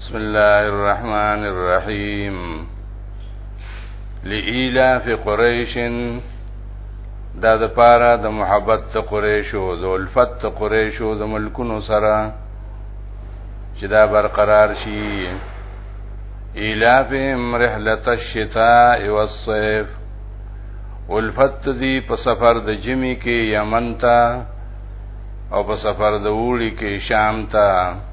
بسم الله الرحمن الرحیم لإلاف قریش دا د پاره د محبت ته قریشو د الفت ته قریشو د ملکونو سره چې دا برقرار شي ایلافهم رحلت الشتاء والصيف الفت دی په سفر د جمی کې یمن ته او په سفر د وړي کې شام ته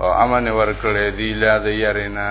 او امن ورکړې دی لا د یرینا